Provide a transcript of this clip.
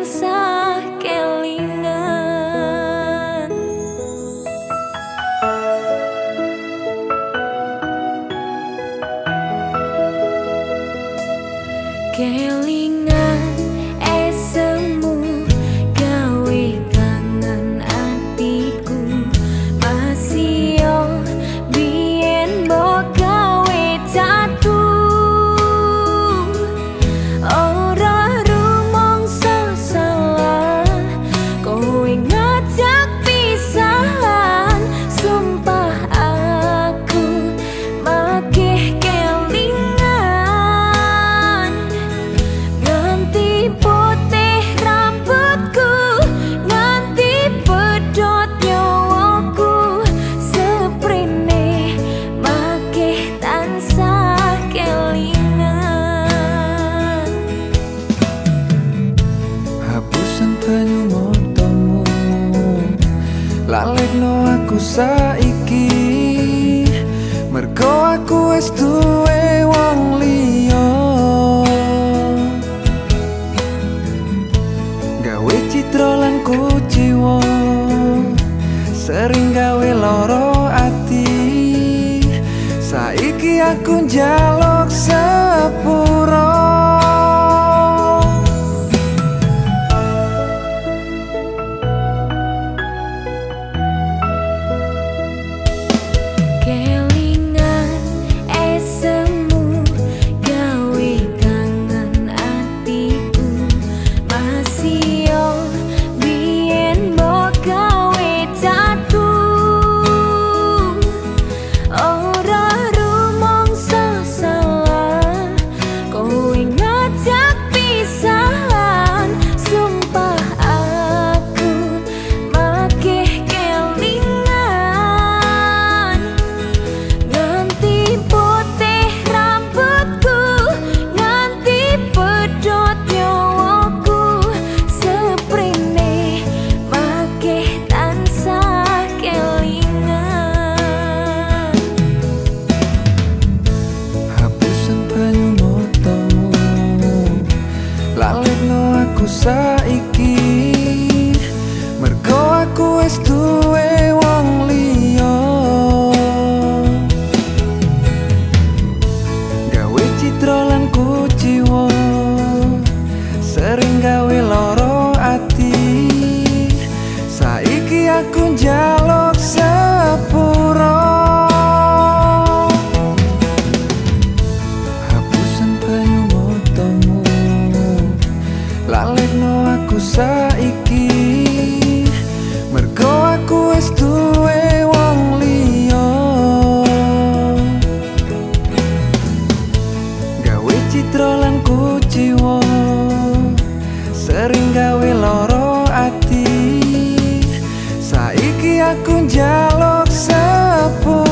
tansah kelingan kelingan aku wis duwe wong liya. Gawe citra lan kuciwa sering gawe loro ati. Saiki aku jauh sering gawe loro ati. Saiki aku njaluk sepuro. Hapusan payungmu temu lalekno aku saiki. Mergo aku wis duwe wong liya. Gawe citra lan kuciwa. sering gawe loro ati. Saiki aku njaluk sapa